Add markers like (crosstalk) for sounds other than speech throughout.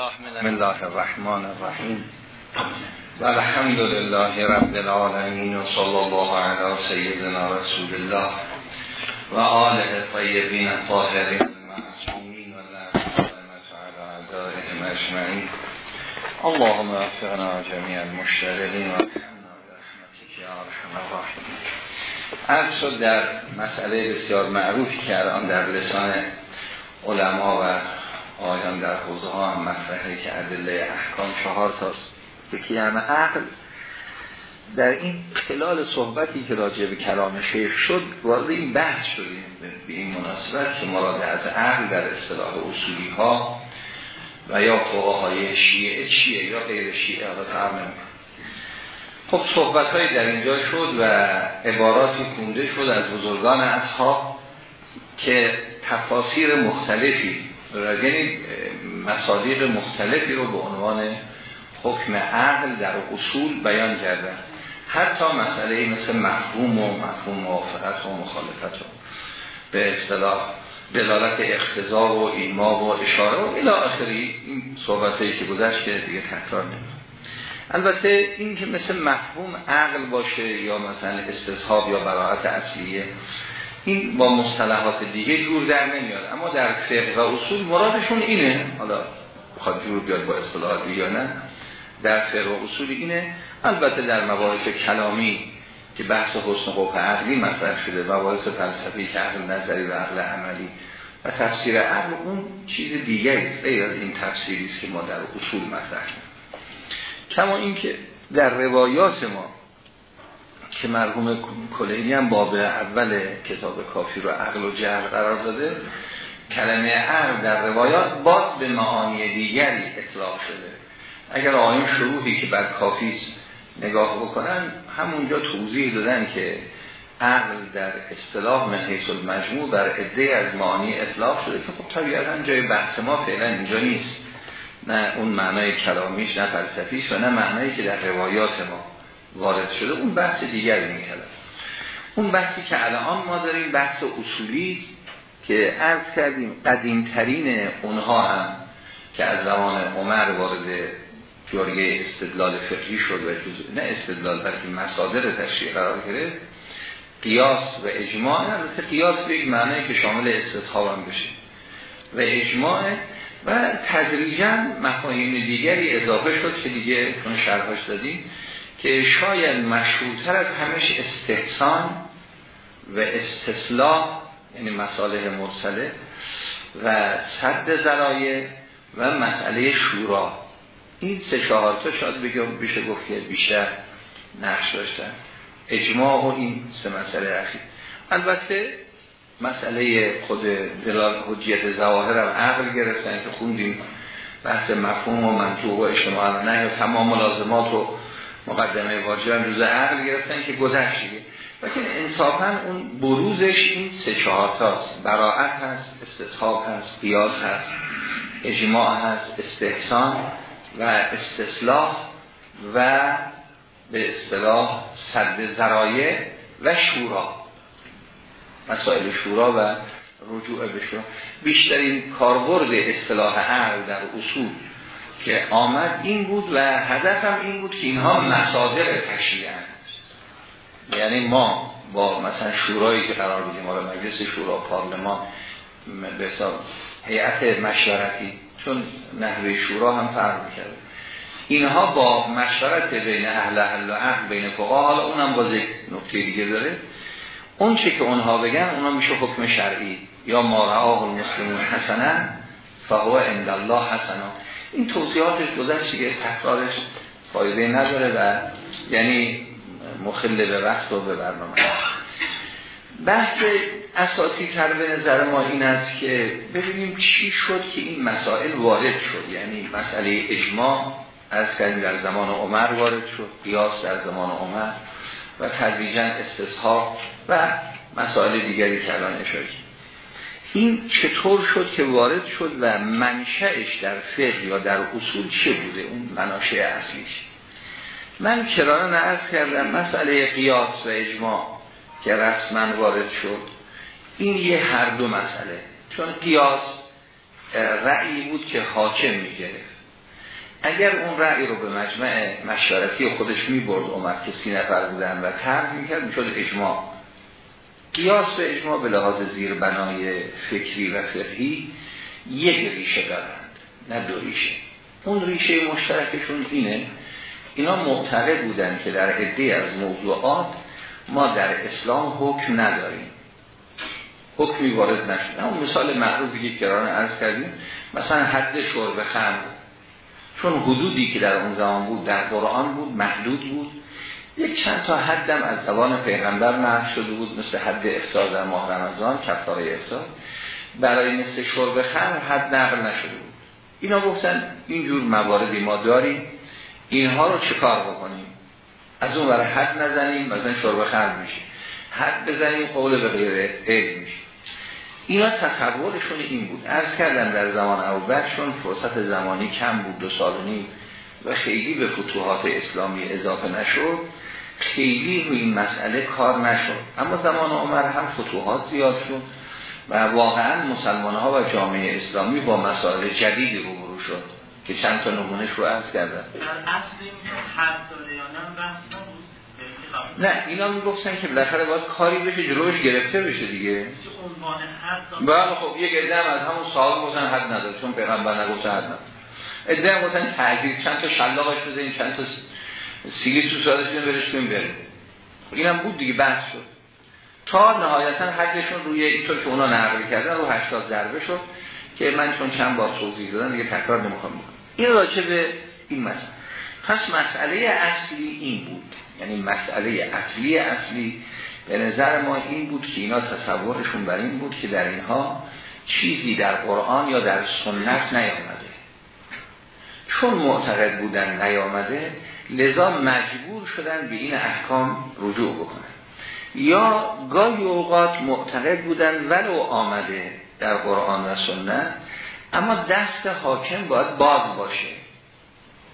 بسم الله الرحمن الرحیم. و الحمد لله رب العالمین و صلی الله علی سیدنا رسول الله و آله طیبین الطاهرین المعصومین و لعنت علی اعدائهم اجمعین. اللهم وفقنا جميع المشتغلین و برحمتك یا در مسئله بسیار معروفی که الان در لسان علما و آیان در حوزه ها هم مطرحه که ادله احکام چهار تاست. یکی همه عقل. در این خلال صحبتی که راجع به کلام شیخ شد وارد این بحث شدیم. به این مناسبت که مراد از عقل در اصطلاح اصولی ها و یا های شیعه چیه یا غیر شیعه خب صحبت های در اینجا شد و عباراتی کنده شد از بزرگان اصحاب که تفاسیر مختلفی یعنی مصادیق مختلفی رو به عنوان حکم عقل در اصول بیان کردن. حتی مسئله مثل مفهوم و مفهوم موافقت و مخالفت رو به اصطلاح دلالت اختزار و ایما و اشاره و الى آخری این صحبت که گذشت که دیگه تکرار نمید البته این که مثل مفهوم عقل باشه یا مثلا استصحاب یا براعت اصلیه این با مصطلحات دیگه جور در نمیاد. اما در فقه و اصول مرادشون اینه. حالا بخواد جور بیاد با اصطلاحات یا نه. در فقه و اصول اینه. البته در مباحث کلامی که بحث حسن قوه عقلی مطرح شده مباحث فلسفی که عقل نظری و عقل عملی و تفسیر عقل اون چیز دیگری غیر از این تفسیری است که ما در اصول مطرح کما اینکه در روایات ما که مرحوم کلینی هم باب اول کتاب کافی رو عقل و جهل قرار داده. کلمه عقل در روایات باز به معانی دیگری اطلاق شده. اگر آیون شروعی که بر کافی نگاه بکنن همونجا توضیح دادن که عقل در اصطلاح من المجموع بر عده از معانی اطلاق شده که خب طبیعتا جای بحث ما فعلا اینجا نیست. نه اون معنای کلامیش نه فلسفیش و نه معنایی که در روایات ما وارد شده اون بحث دیگری می‌کرد. اون بحثی که الان ما داریم بحث اصولی که عرض کردیم قدیمترین اونها هم که از زمان عمر وارد جاریه استدلال فقهی شد و نه استدلال بلکه مصادر تشریع قرار گرفت قیاس و اجماع. البته قیاس به یک معنی که شامل استصحاب هم بشه. و اجماع و تدریجا مفاهیم دیگری اضافه شد که دیگه چون شرحش دادیم که شاید مشروطتر از همش استحسان و استصلاح یعنی مساله مرسله و صد زرایه و مسئله شورا. این سه چهار تا شاید بگم بیشه گفت که بیشتر نقش داشتن. اجماع و این سه مسئله اخیر. البته مسئله خود دلال حجیت زواهر هم عقل گرفتن که خوندیم بحث مفهوم و منطوق و اجتماع نه تمام ملازمات رو مقدمه واجب جزء عقل گرفتن که گذشت دیگه. لیکن انصافا اون بروزش این سه چهار تاست براعت هست استصحاب هست قیاس هست اجماع هست استحسان و استصلاح و به اصطلاح صد ذرایع و شورا. مسائل شورا و رجوع به شورا. بیشترین کاربرد اصطلاح عقل در اصول که آمد این بود و هدفم این بود که اینها مصادر تشریع یعنی ما با مثلا شورایی که قرار بودیم ما مجلس شورا پارلمان به حساب هیئت مشورتی چون نحوه شورا هم فرق می‌کرد. اینها با مشورت بین اهل اهل و عقل بین فقها حالا اونم باز یک نکته دیگه داره. اون چه که اونها بگن اونا میشه حکم شرعی. یا ما رعاه المسلمون حسنا فهو عند الله حسنا. این توضیحاتش گذشت که تکرارش فایده نداره و یعنی مخل به وقت و به برنامه. بحث اساسی تر به نظر ما این است که ببینیم چی شد که این مسائل وارد شد. یعنی مسئله اجماع از کردیم در زمان عمر وارد شد قیاس در زمان عمر و تدریجا استصحاب و مسائل دیگری که الان اشاره این چطور شد که وارد شد و منشأش در فقه یا در اصول چه بوده؟ اون مناشه اصلیش. من کرانه نعرض کردم؟ مسئله قیاس و اجماع که رسما وارد شد. این یه هر دو مسئله. چون قیاس رأیی بود که حاکم می‌گرفت. اگر اون رأی رو به مجمع مشورتی خودش می برد عمر که سی نفر بودن و طرح می‌کرد می‌شد اجماع. قیاس به اجماع به لحاظ زیربنای فکری و فقهی یک ریشه دارند نه دو ریشه. اون ریشه مشترکشون اینه اینا معتقد بودن که در عده از موضوعات ما در اسلام حکم نداریم. حکمی وارد نشده اون مثال معروفی که کران عرض کردیم مثلا حد شرب خمر. چون حدودی که در اون زمان بود در قرآن بود محدود بود. یک چند تا حدم از زبان پیغمبر نقل شده بود مثل حد افطار در ماه رمضان کفاره افطار برای مثل شرب خمر حد نقل نشده بود. اینا گفتن اینجور مواردی ما داریم اینها رو چکار بکنیم؟ از اون برای حد نزنیم مثلا شرب خمر میشه. حد بزنیم قول به غیر علم میشه. اینا تصورشون این بود. ارز کردن در زمان اوبرشون فرصت زمانی کم بود دو سال و خیلی به فتوحات اسلامی اضافه نشد. خیلی روی این مسئله کار نشد. اما زمان عمر هم فتوحات زیاد شد و واقعا مسلمان ها و جامعه اسلامی با مسائل جدیدی روبرو شد که چند تا نمونش رو عرض کردن نه اینا می‌گفتن که بالاخره باید کاری بشه جلوش گرفته بشه دیگه. بله خب یک ادعا از همون سال گفتن حد نداره چون پیغمبر نگفته حد نداره. ادعا گفتن تعجیل چند تا شلاقش بزنین چند تا سیلی تو سالش برش کنیم بره اینم بود دیگه بحث شد. تا نهایتا حدشون روی اینطور که اونا نقل کردن رو 80 ضربه شد که من چون چند بار توضیح دادم دیگه تکرار نمی‌خوام بکنم. این راجع به این مسئله. پس مسئله اصلی این بود. یعنی مسئله اصلی اصلی به نظر ما این بود که اینا تصورشون بر این بود که در اینها چیزی در قرآن یا در سنت نیامده. چون معتقد بودن نیامده لذا مجبور شدن به این احکام رجوع بکنن. یا گاهی اوقات معتقد بودن ولو آمده در قرآن و سنت اما دست حاکم باید باز باشه.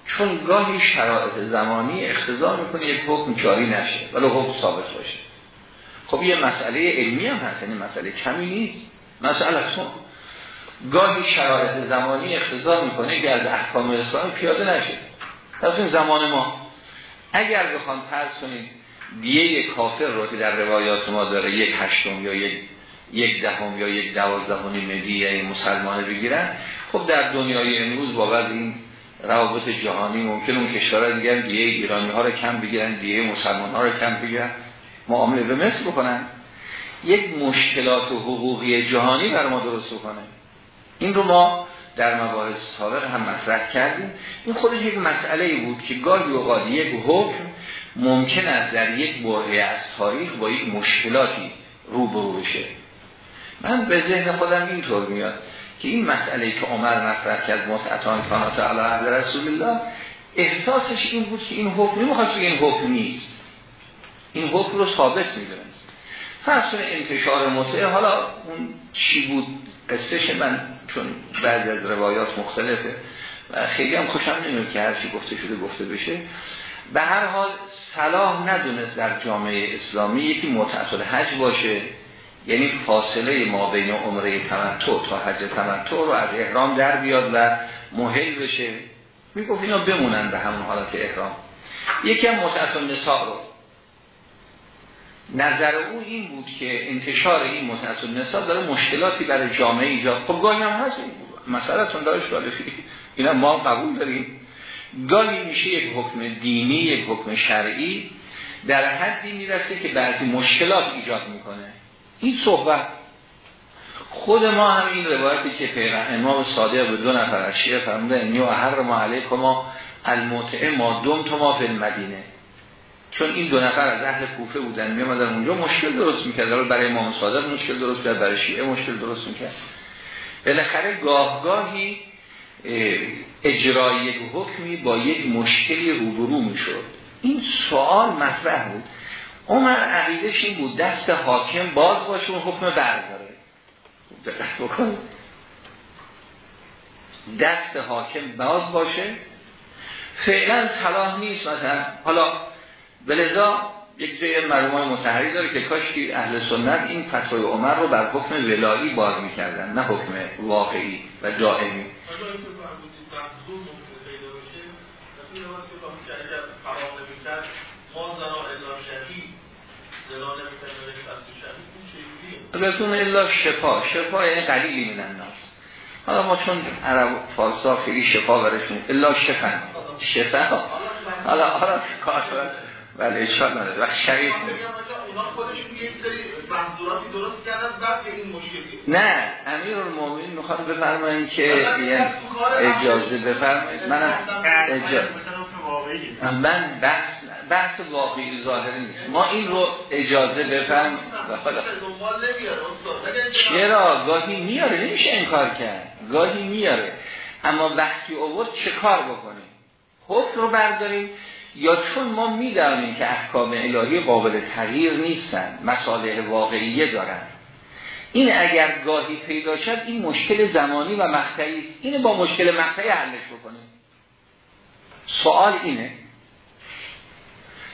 چون گاهی شرایط زمانی اختزار می‌کنه یک حکم جاری نشه ولی حکم ثابت باشه. خب یه مسئله علمی هم هست یعنی مسئله کمی نیست. مسئله چون گاهی شرایط زمانی اختزار می‌کنه که از احکام اسلام پیاده نشه. از زمان ما اگر بخوان فرض کنید دیه کافر رو که در روایات ما داره یک هشتم یا یک یک دهم یا یک دوازدهمی دیه مسلمانه بگیرن خب در دنیای امروز با این روابط جهانی ممکن اون کشورها دیگه دیه ایرانی ها رو کم بگیرن دیه مسلمان ها رو کم بگیرن. معامله به مثل بکنن. یک مشکلات و حقوقی جهانی بر ما درست بکنه. این رو ما در مباحث سابق هم مطرح کردیم. این خودش یک مسئله بود که گاهی اوقات یک حکم ممکن است در یک برهه از تاریخ با یک مشکلاتی روبرو بشه. من به ذهن خودم اینطور میاد که این مسئله که عمر مطرح کرد متعتان کانات علی رسول الله احساسش این بود که این حکم نمی‌خواست این حکم نیست. این حکم رو ثابت می‌دونست. فرصن انتشار متعه حالا اون چی بود؟ قصهش من چون بعضی از روایات مختلفه. و خیلی هم خوشم نمیاد که هرچی گفته شده گفته بشه. به هر حال صلاح ندونست در جامعه اسلامی یکی متعصل حج باشه یعنی فاصله ما بین عمره تمتع تا حج تمتع رو از احرام در بیاد و محل بشه. می‌گفت اینا بمونن به همون حالت احرام. یکی هم متعصل نساء رو. نظر او این بود که انتشار این متعصل نساء داره مشکلاتی برای جامعه ایجاد. خب گاهی هم هست. مسئله تون داشت اینا ما قبول داریم. گاهی میشه یک حکم دینی یک حکم شرعی در حدی می‌رسه که بعضی مشکلات ایجاد می‌کنه. این صحبت. خود ما هم این روایتی که پیغمبر امام صادق به دو نفر از شیعه فرموده انیو هر ما علیکم المتعه ما دوم تو ما فی المدینه. چون این دو نفر از اهل کوفه بودن میامدن اونجا مشکل درست می‌کرد. برای امام صادق مشکل درست کرد برای شیعه مشکل درست می‌کرد. بالاخره گاه گاهی اجرای یک حکمی با یک مشکلی روبرو می‌شد. این سوال مطرح بود. عمر عقیدش این بود دست حاکم باز باشه اون حکم برداره. دقت بکن دست حاکم باز باشه. فعلا صلاح نیست مثلا. حالا بلذا یک جای مرموم متحری داره که کاشکی اهل سنت این فتوای عمر رو بر حکم ولایی باز می‌کردن نه حکم واقعی و جائمی رسون الا شفا شفا یعنی قلیلی من الناس. حالا ما چون عرب فارسا خیلی شفا برشون الا شفا. شفا. حالا حالا کار بله اشکال نداره وقت شریف نه امیر المومنین می‌خواد بفرمایید که یه اجازه بفرمایید منم اجازه من بحث بحث واقعی ظاهری نیست. ما این رو اجازه بفرم چرا گاهی میاره نمیشه انکار کرد. گاهی میاره. اما وقتی اوورد چه کار بکنیم؟ حکم رو برداریم. یا چون ما می‌دانیم که احکام الهی قابل تغییر نیستن مساله واقعیه دارن. این اگر گاهی پیدا شد این مشکل زمانی و مقطعی اینه با مشکل مقطعی حلش بکنیم. سوال اینه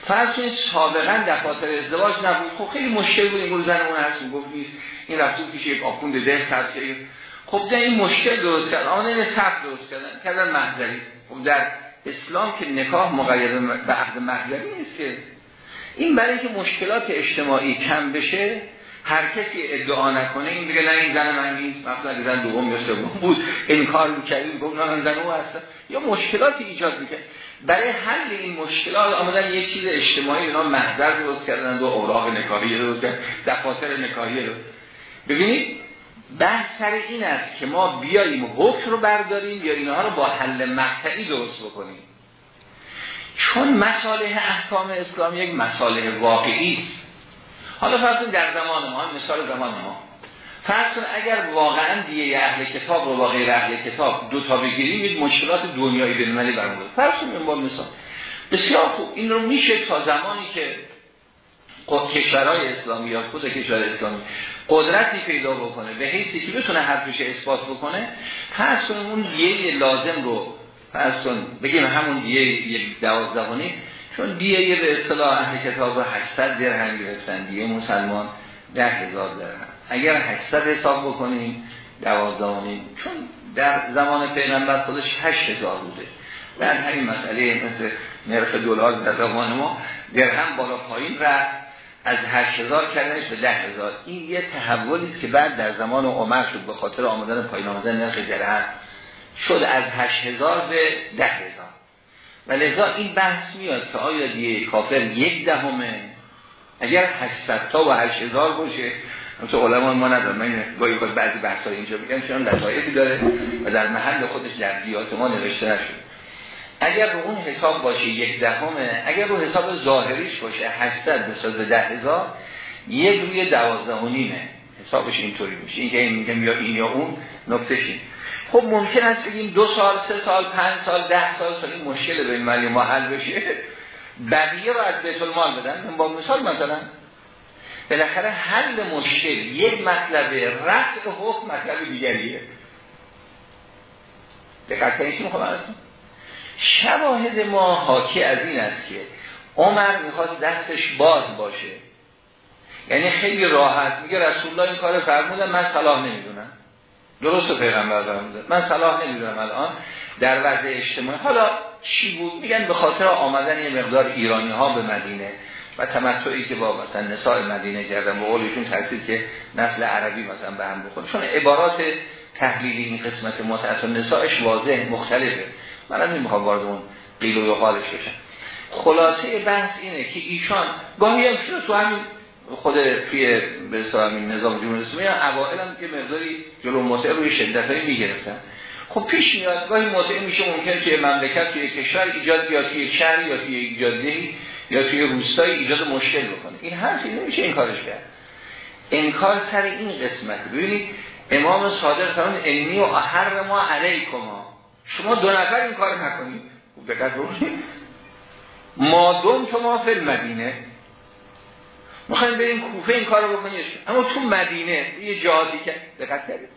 فرض کنید سابقا دفاتر ازدواج نبود. خب خیلی مشکل بود این زن اون هست گفت نیست. این رفتو پیش یک آخوند ده خب در این مشکل درست کرد آن این درست کردن کردن محضری. خب در اسلام که نکاح مقید به عقد محضری نیست که. این برای که مشکلات اجتماعی کم بشه هر کسی ادعا نکنه این دیگه نه این زن من نیست. مثلا زن دوم یا سوم بود این کار می‌کردیم گفت نه زن او هست یا مشکلاتی ایجاد می‌کرد برای حل این مشکلات آمدن یک چیز اجتماعی اینا محضر درست کردن دو اوراق نکاحی درست کردن دفاتر نکاحی رو ببینید بحث سر این است که ما بیاییم حکم رو برداریم یا اینها رو با حل مقطعی درست بکنیم. چون مساله احکام اسلام یک مساله واقعی است. حالا فرض در زمان ما مثال زمان ما. فرض اگر واقعا دیگه اهل کتاب رو با غیر اهل کتاب دو تا بگیریم یک مشکلات دنیایی بین المللی برمون فرض کن با مثال. بسیار خوب این رو میشه تا زمانی که کشورهای اسلامی یا خود کشور اسلامی قدرتی پیدا بکنه به حیثی که بتونه حرفش اثبات بکنه کن اون دیه لازم رو کن بگیم همون دیه دوازدهانی چون دیه به اصطلاح اهل کتاب رو 800 درهم گرفتن دیه مسلمان ده هزار درهم. اگر 800 حساب بکنیم دوازدهانی چون در زمان پیغمبر خودش 8000 بوده. بعد همین مسئله مثل نرخ دلار در زمان ما درهم بالا پایین رفت. از 8000 کردنش به 10000 این یه تحولی است که بعد در زمان عمر شد به خاطر آمدن پایین آمدن نرخ درهم شد از 8000 به 10000 و لذا این بحث میاد که آیا دیگه کافر یک دهمه؟ اگر 800 تا و 8000 باشه مثل علما ما ندارم من گاهی بعضی بحث اینجا میگم چون لطایفی داره و در محل خودش در دیات ما نوشته نشد اگر رو اون حساب باشه یک دهمه اگر رو حساب ظاهریش باشه 800 به ساز ده هزار یک روی دوازده و نیمه. حسابش اینطوری میشه. این که این میگم یا این یا اون نکتش این. خب ممکن است بگیم دو سال سه سال پنج سال ده سال سال این مشکل به این ملی ما حل بشه. بقیه رو از بیت المال بدن. با مثال مثلا بالاخره حل مشکل یک مطلب رفت حکم مطلب دیگریه. دقت کنید می‌خوام شواهد ما حاکی از این است که عمر می‌خواست دستش باز باشه. یعنی خیلی راحت میگه رسول الله این کار فرمودن من صلاح نمی‌دونم. درست پیغمبر فرمودن. من صلاح نمی‌دونم الان در وضع اجتماعی. حالا چی بود؟ میگن به خاطر آمدن یه مقدار ایرانی ها به مدینه و تمتعی که با مثلا نساء مدینه کردن و قولشون تحصیل که نسل عربی مثلا به هم بخونه چون عبارات تحلیلی این قسمت متعصب نسایش واضح مختلفه. من نمی‌خوام وارد اون قیل و حالش بشم. خلاصه بحث اینه که ایشان گاهی هم تو همین خود توی به نظام جمهوری اسلامی اوائل هم که مقداری جلو مطعه روی شدت می‌گرفتن. خب پیش میاد گاهی مطعه میشه ممکن توی مملکت توی کشور ایجاد یا توی شهر یا توی ایجاد یا توی روستای ایجاد مشکل بکنه. این هر نمیشه این کارش کرد. انکار سر این قسمت. ببینید امام صادق فرمان علمی و هر ما علیکما. شما دو نفر این کار نکنید. دقت ما دوم ما فل مدینه می‌خوایم بریم کوفه این کارو بکنید اما تو مدینه یه جهادی که دقت کردید.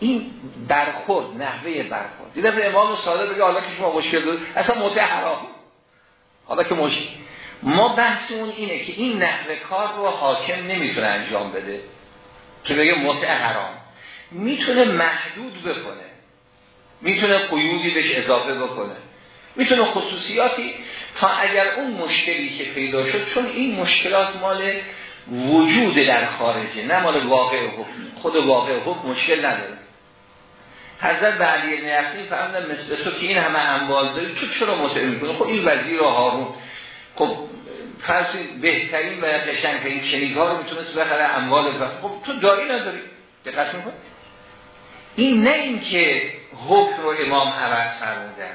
این برخورد نحوه برخورد. دیدم امام صادق بگه حالا که شما مشکل دارید اصلا متحرام حرام حالا که مشکل. ما بحثمون اینه که این نحوه کار رو حاکم نمی‌تونه انجام بده. که بگه متع حرام می‌تونه محدود بکنه. می‌تونه قیودی بهش اضافه بکنه. می‌تونه خصوصیاتی تا اگر اون مشکلی که پیدا شد چون این مشکلات مال وجود در خارجه نه مال واقع حکم. خود واقع حکم مشکل نداره. حضرت به علی نقی فرمودن مثل تو که این همه اموال داری تو چرا مطمئن می‌کنی؟ خب این وزیر و هارون. خب فرض بهترین و قشنگترین چنیگ ها رو می‌تونست بخره اموال خب تو داری نداری؟ دقت میکن این نه اینکه حکم رو امام عوض فرمودن.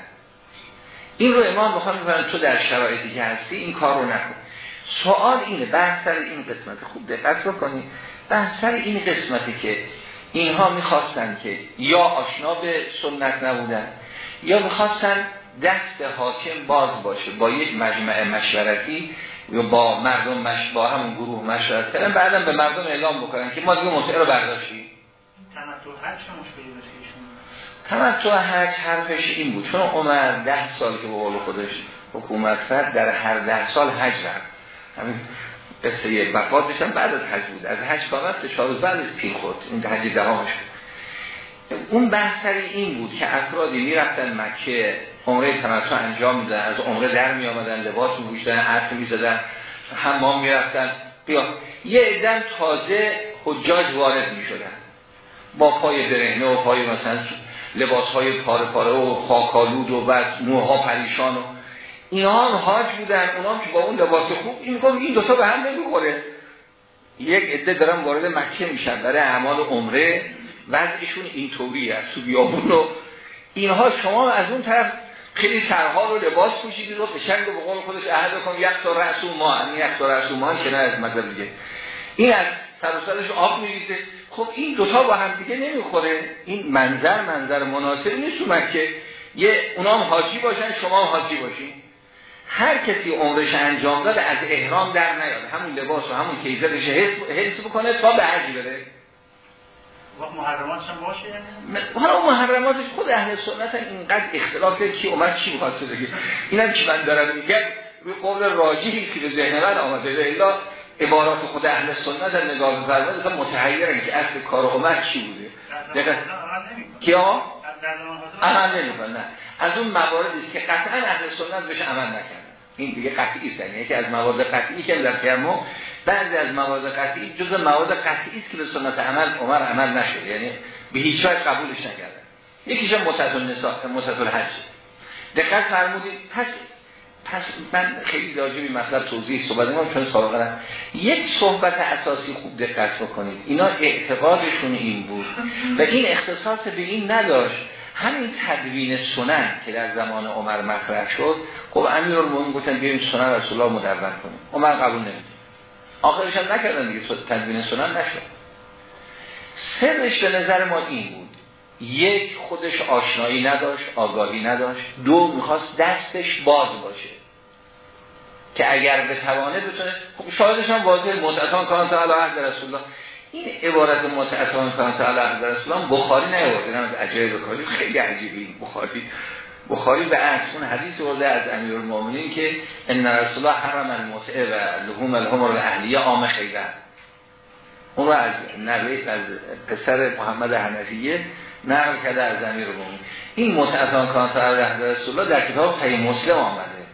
این رو امام می‌خوان می‌کنن تو در شرایطی که هستی این کار رو نکن. سوال اینه بحث سر این قسمت. خوب دقت بکنید بحث سر این قسمتی که اینها می‌خواستن که یا آشنا به سنت نبودن یا می‌خواستن دست حاکم باز باشه. با یک مجمع مشورتی یا با مردم مش... با همون گروه مشورت کردن بعدا به مردم اعلام بکنن که ما دیگه مطعه رو برداشتیم. تمتع حج حرفش این بود. چون عمر ده سال که به قول خودش حکومت کرد در هر ده سال حج رفت. همین قصه وفاتش هم بعد از حج بود. از حج کامت به چهار بعد از پیر خود. این حج دهامش اون بحث این بود که افرادی می‌رفتن مکه عمره تمتع انجام میدن از عمره در می آمدن لباس می پوشیدن عرض می زدن حمام می رفتن بیا. یه عدن تازه حجاج وارد می شدن با پای برهنه و پای مثلا لباس های پاره پاره و خاکالود و بعد موها پریشان و اینا هم حاج بودن. اونا که با اون لباس خوب این میگم این دوتا به هم نمی‌خوره. یک عده دارن وارد مکه میشن برای اعمال عمره. وضعشون اینطوری است تو بیابون و اینها. شما از اون طرف خیلی سرها رو لباس پوشیدید و قشنگ به قول خودش عهد کن یک تا رسول ما یک تا رسول ما که نه از مطلب دیگه. این از سر آب میریزه. خب این دوتا با هم دیگه نمی‌خوره. این منظر منظر مناسب نیست تو مکه. یه اونام حاجی باشن شما هم حاجی باشین. هر کسی عمرش انجام داد از احرام در نیاد. همون لباس و همون کیفیتش حفظ بکنه تا به حج بره. محرماتش هم باشه یعنی؟ حالا محرماتش خود اهل سنت اینقدر اختلاف کی اومد چی می‌خواد؟ بگه اینم که من دارم میگم. روی قول راجحی که به ذهن من آمده الا عبارات خود اهل سنت در نگاه بفرمایید مثلا متحیرن که اصل کار عمر چی بوده؟ دقیقاً. کیا؟ عمل نمی‌کنه نه. از اون مواردی که قطعا اهل سنت بهش عمل نکردن. این دیگه قطعی است یعنی که از موارد قطعی که در تیمم بعضی از موارد قطعی جز موارد قطعی است که به سنت عمل عمر عمل نشده. یعنی به هیچ وجه قبولش نکردن. یکیش متعت النساء متعت الحج. دقت فرمودید پس پس من خیلی راجع به مطلب توضیح صحبت نمی‌کنم چون سابقا یک صحبت اساسی خوب دقت بکنید. اینا اعتقادشون این بود و این اختصاص به این نداشت. همین تدوین سنن که در زمان عمر مطرح شد خب امیرالمومنین گفتن بیایم سنن رسول الله مدون کنیم. عمر قبول نمید آخرش هم نکردن دیگه تدوین سنن نشد. سرش به نظر ما این بود. یک خودش آشنایی نداشت آگاهی نداشت. دو می‌خواست دستش باز باشه. که اگر به توانه بتونه خب شاهدش هم واضح متعتان کانت علی عهد رسول الله این عبارت متعتان کانت علی عهد رسول الله بخاری نیورده. از عجایب بخاری. خیلی عجیبی بخاری. بخاری به اصل اون حدیث ورده از امیرالمومنین که ان رسول الله حرم المتعه و لحوم الحمر الاهلیه عام خیبر. اون رو از نوید از پسر محمد حنفیه نقل کرده از امیرالمومنین این متعتان کانت علی رسول الله در کتاب صحیح مسلم آمده.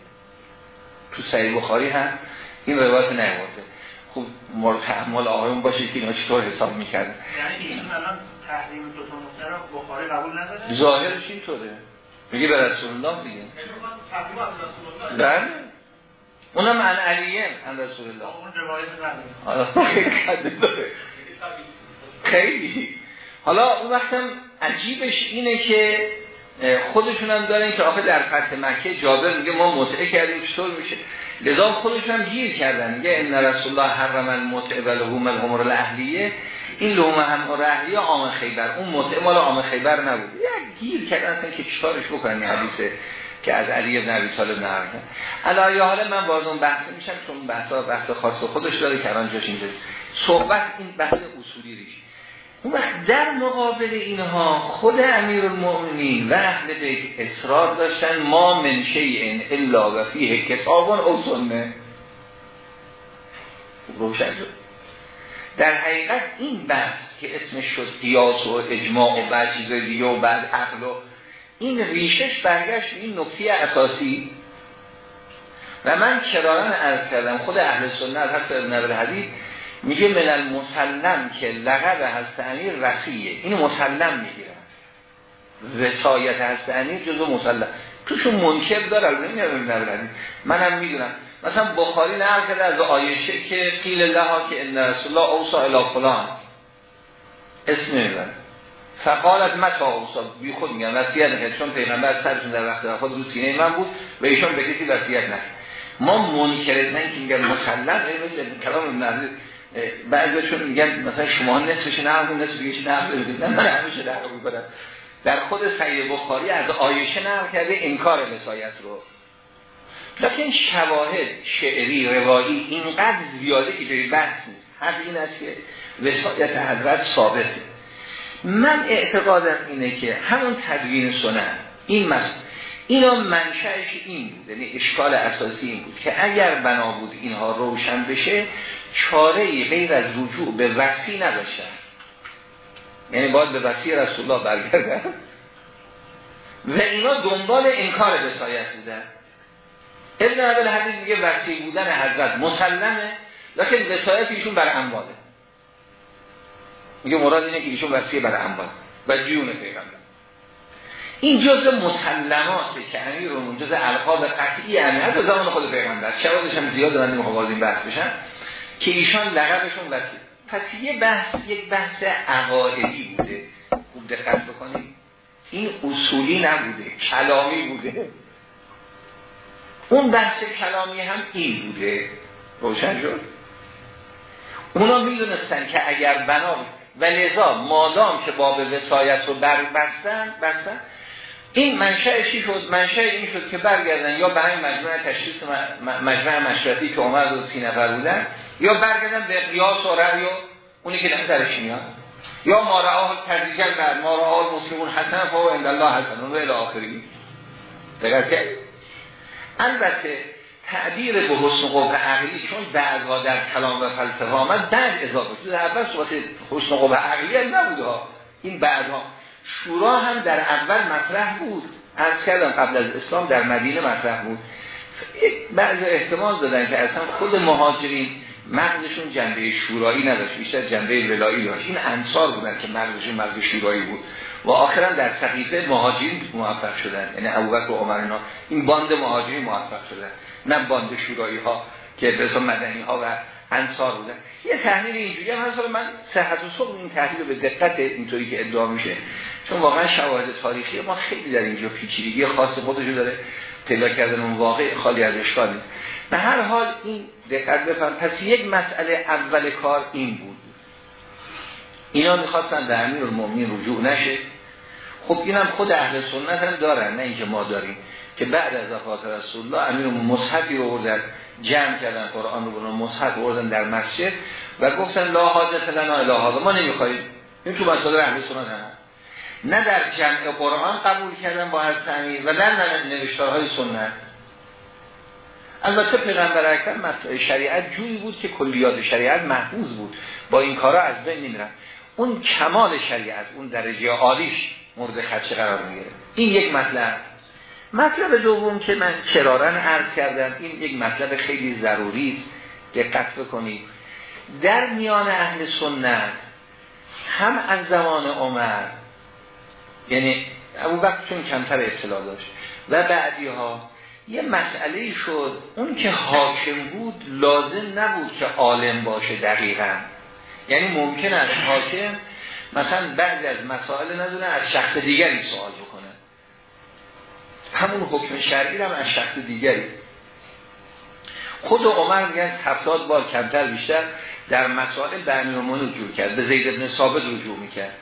تو صحیح بخاری هم این روایت نیورده. خوب مورد تحمل آقایون باشه که اینا چطور حساب می‌کردن. یعنی این الان تحریم دو تا رو بخاری قبول نداره؟ ظاهرش اینطوره. میگه به رسول الله دیگه بله. اونم عن علیه عن رسول الله. اون روایت خیلی. حالا اون وقتم عجیبش اینه که خودشون هم دارن که آخه در فتح مکه جابر میگه ما متعه کردیم چطور میشه؟ لذا خودشون هم گیر کردن میگه ان رسول الله حرم المتعه و لحوم الحمر الاهلیه. این لحوم الحمر الاهلیه عام خیبر اون متعه مال عام خیبر نبود. یک گیر کردن که چیکارش بکنن حدیثه که از علی ابن ابی طالب نقل کرد. علایه حال من باز اون بحث میشم چون بحثا بحث خاص خودش داره که الان جاش اینجا صحبت این بحث اصولی ریش اون وقت در مقابل اینها خود امیر المؤمنین و اهل بیت اصرار داشتن ما من شیء الا و فیه کتابون او سنه. روشن شد. در حقیقت این بحث که اسمش شد قیاس و اجماع و بعد چیز دیگه و بعد عقل این ریشش برگشت این نکته اساسی. و من کرارن عرض کردم؟ خود اهل سنت حتی ابن حدید میگه من المسلم که لقب هست امیر رسیه این مسلم می‌گیرن وسایت هست امیر جزو مسلم. توشون منکر داره نمی‌دونم منم می‌دونم. مثلا بخاری نقل کرده از آیشه که قیل لها که ان رسول الله اوصا الی فلان. اسم نمی‌برن فقالت متا اوصا بی خود میگن وصیت نکرد. چون پیغمبر سرشون در وقت خود رو سینه من بود و ایشون به کسی وصیت نکرد. ما منکر نه که میگن مسلم مثل کلام ابن بعضیشون میگن مثلا شما نصفش نقل نصف دیگه نقل نه من همیشه نقل می‌کنم در خود سید بخاری از آیشه نقل کرده انکار وصایت رو. لیکن شواهد شعری روایی اینقدر زیاده که جای بحث نیست. حق این است که وسایت حضرت ثابته. من اعتقادم اینه که همون تدوین سنن این مثل اینا منشأش این بود یعنی اشکال اساسی این بود که اگر بنا بود اینها روشن بشه چاره غیر از رجوع به وحی نداشتن. یعنی باید به وحی رسول الله برگردن. و اینا دنبال انکار وسایت بودن. ابن عبل حدیث میگه وحی بودن حضرت مسلمه لیکن وسایت ایشون بر امواله. میگه مراد اینه که ایشون وصیه بر اموال و جیون پیغمبر. این جز مسلماته که امیر رو جز القاب قطعی امیر از زمان خود پیغمبر. شوازش هم زیاد من نمی‌خوام این بحث بشن که ایشان لقبشون وصیه پس یه بحث یک بحث عقایدی بوده. خوب دقت بکنید. این اصولی نبوده کلامی بوده. اون بحث کلامی هم این بوده. روشن شد؟ اونا می‌دونستن که اگر بنا و لذا مادام که باب وسایت رو بر بستن این منشأ شد؟ منشأ این شد که برگردن یا به همین مجموعه تشخیص مجموعه مشرفی که عمر و سی نفر بودن یا برگردن به قیاس و رأی و اونی که نظرش میاد. یا ما رعاه تردیجل بعد ما رعاه مسلمون حسن فهو الله حسن. و الی آخری دقیقه البته تعبیر به حسن قبه عقلی چون بعدها در کلام و فلسفه آمد بعد اضافه در اول صحبت حسن قبه عقلی هم نبوده این بعدها شورا هم در اول مطرح بود. از کردم قبل از اسلام در مدینه مطرح بود. بعضی احتمال دادن که اصلا خود مهاجرین مغزشون جنبه شورایی نداشت بیشتر جنبه ولایی داشت. این انصار بودن که مغزشون مغز شورایی بود. و آخرا در سقیفه مهاجرین موفق شدن. یعنی ابوبکر و عمر اینا این باند مهاجرین موفق شدن. نه باند شورایی ها که به مدنی ها و انصار بودن. یه تحلیل اینجوری هم هست. من صحت و صبح این تحلیل به دقت اینطوری که ادعا میشه چون واقعا شواهد تاریخی ما خیلی در اینجا پیچیدگی خاص خودشو داره. پیدا کردن اون واقع خالی از اشکال نیست. به هر حال این دقت بفهم. پس یک مسئله اول کار این بود. اینا می‌خواستن در امیر المومنین رجوع نشه. خب اینم خود اهل سنت هم دارن نه اینکه ما داریم. که بعد از وفات رسول الله امیر مصحفی رو بردن جمع کردن قرآن رو بردن مصحف بردن در مسجد و گفتن لا حاجت لنا اله ما نمی‌خوایم این تو مسئله اهل سنت هم. نه در جمع قرآن قبول کردن با امیر و در نوشتارهای سنت. البته پیغمبر اکرم شریعت جویی بود که کلیات شریعت محفوظ بود. با این کارا از بین نمیرن اون کمال شریعت اون درجه عالیش مورد خدشه قرار می‌گیره این یک مطلب. مطلب دوم که من کرارن عرض کردم این یک مطلب خیلی ضروری است. دقت بکنید. در میان اهل سنت هم از زمان عمر یعنی ابو بکر چون کمتر اطلاع داشت و بعدی ها یه مسئله شد. اون که حاکم بود لازم نبود که عالم باشه دقیقا. یعنی ممکن است حاکم مثلا بعضی از مسائل ندونه از شخص دیگری سوال بکنه. همون حکم شرعی هم از شخص دیگری. خود عمر میگن هفتاد بار کمتر بیشتر در مسائل امیر رجوع کرد به زید ابن ثابت رجوع می‌کرد.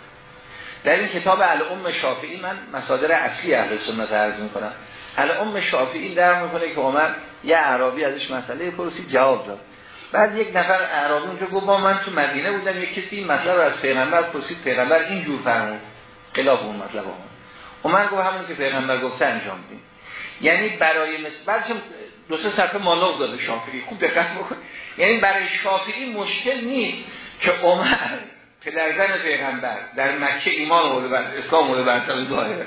در این کتاب الام شافعی من مصادر اصلی اهل سنت عرض می‌کنم. الام شافعی در می‌کنه که عمر یه عربی ازش مسئله پرسید جواب داد. بعد یک نفر اعرابی اونجا گفت با من تو مدینه بودم یک کسی این مطلب رو از پیغمبر پرسید پیغمبر این جور فرمود. خلاف اون مطلب اون عمر گفت همون که پیغمبر گفته انجام دیم یعنی برای مثل دو سه صفحه مانور داده شافعی. خوب دقت بکن. یعنی برای شافعی مشکل نیست که عمر پدرزن پیغمبر در مکه ایمان آورده بر اسلام آورده بر ظاهره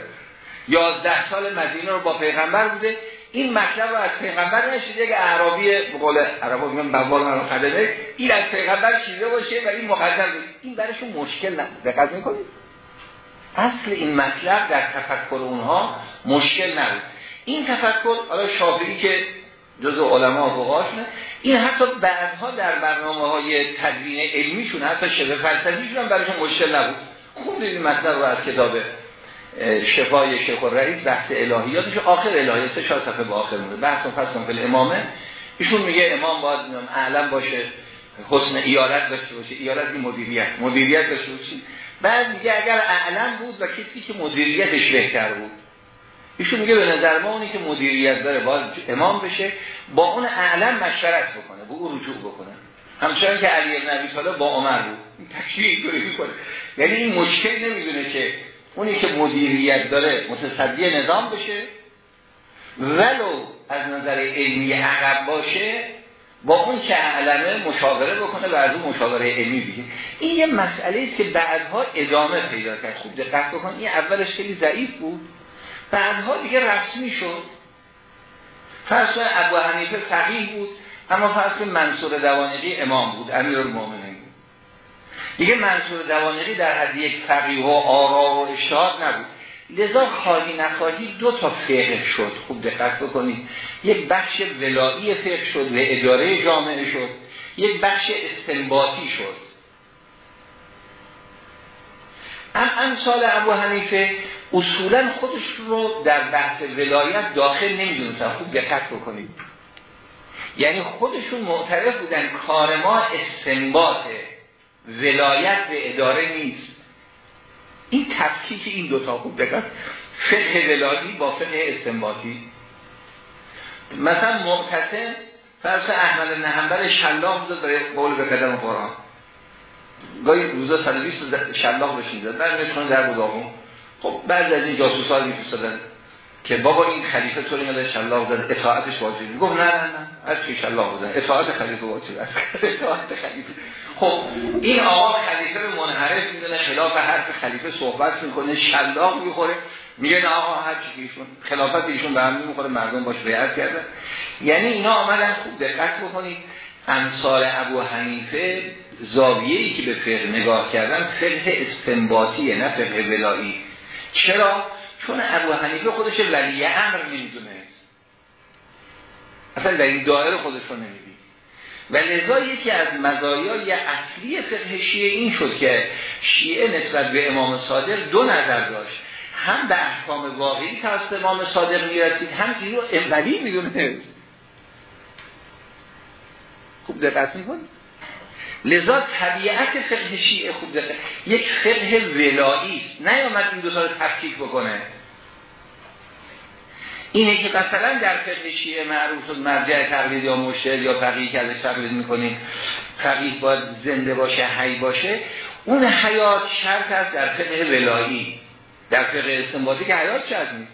یازده سال مدینه رو با پیغمبر بوده. این مطلب رو از پیغمبر نشیده که اعرابی بقول عربا میگن بوال من قدمه. این از پیغمبر شیده باشه و این بود این برایشون مشکل نبود. دقت می‌کنید؟ اصل این مطلب در تفکر اونها مشکل نبود. این تفکر حالا شافعی که جزء علما نه. این حتی بعدها در برنامه های تدوین علمیشون حتی شبه فلسفیشون هم برایشون مشکل نبود. خوب این مطلب رو از کتاب شفای شیخ رئیس بحث الهیاتش. آخر الهیات سه صفحه به آخر مونده. بحث فصل فل امامه ایشون میگه امام باید اعلم باشه حسن ایالت داشته باشه. ایالت این مدیریت. مدیریت داشته باشه. بعد میگه اگر اعلم بود و کسی که مدیریتش بهتر بود. ایشون میگه به نظر ما اونی که مدیریت داره باید امام بشه با اون اعلم مشورت بکنه با او رجوع بکنه. همچنان که علی بن ابی با عمر بود. تشریح می‌کنه. یعنی این مشکل نمی‌دونه که اونی که مدیریت داره متصدی نظام بشه ولو از نظر علمی عقب باشه با اون که علمه مشاوره بکنه و از اون مشاوره علمی بگه این یه مسئله است که بعدها ادامه پیدا کرد. خوب دقت بکن این اولش خیلی ضعیف بود. بعدها دیگه رسمی شد فرض ابو حنیفه فقیه بود اما فرض منصور دوانقی امام بود امیر المومنین دیگه منصور دوانقی در حد یک فقیه و آرا و اشتهاد نبود. لذا خواهی نخواهی دو تا فقه شد. خوب دقت بکنید. یک بخش ولایی فقه شد و اداره جامعه شد. یک بخش استنباطی شد. ام امثال ابو حنیفه اصولا خودش رو در بحث ولایت داخل نمی‌دونستن. خوب دقت بکنید. یعنی خودشون معترف بودن کار ما استنباطه ولایت به اداره نیست. این تفکیک این دوتا خوب دقت. فقه ولایی با فقه استنباطی. مثلا معتصم فرض احمد نهنبر شلاق بوده برای قول به قدم قرآن. گاهی روزا 120 شلاق بشین داد در نشون در بوداغون خب بعد از این جاسوس ها میفرستادن که بابا این خلیفه طوری مده شلاق زد اطاعتش واجبی گفت نه نه نه از چی شلاق بزن اطاعت خلیفه واجب است. (laughs) اطاعت خلیفه. خب این آقا خلیفه رو منحرف می‌دونه خلاف حرف خلیفه صحبت می‌کنه شلاق می‌خوره. میگه نه آقا هر چی ایشون خلافت ایشون به هم می‌خوره مردم باش بیعت کردن. یعنی اینا آمدن خوب دقت بکنید. امثال ابو حنیفه زاویه‌ای که به فقه نگاه کردن فقه استنباطیه نه فقه ولایی. چرا؟ چون ابو حنیفه خودش ولی امر نمی‌دونه اصلا در این دایره خودش رو نمی‌دید و لذا یکی از مزایای اصلی فقه شیعه این شد که شیعه نسبت به امام صادق دو نظر داشت. هم به احکام واقعی توسط امام صادق می‌رسید هم این رو ولی می‌دونه خوب دقت می‌کنید لذا طبیعت فقه شیعه خوب دقت یک فقه ولایی است. نیامد این دو تا رو تفکیک بکنه. اینه که مثلا در فقه شیعه معروف مرجع تقلید یا مشهد یا فقیه که ازش تقلید می‌کنیم فقیه باید زنده باشه حی باشه. اون حیات شرط است در فقه ولایی در فقه استنباطی که حیات شرط نیست.